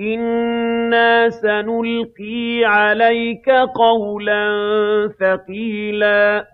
إِنَّا سَنُلْقِي عَلَيْكَ قَوْلًا ثَقِيلًا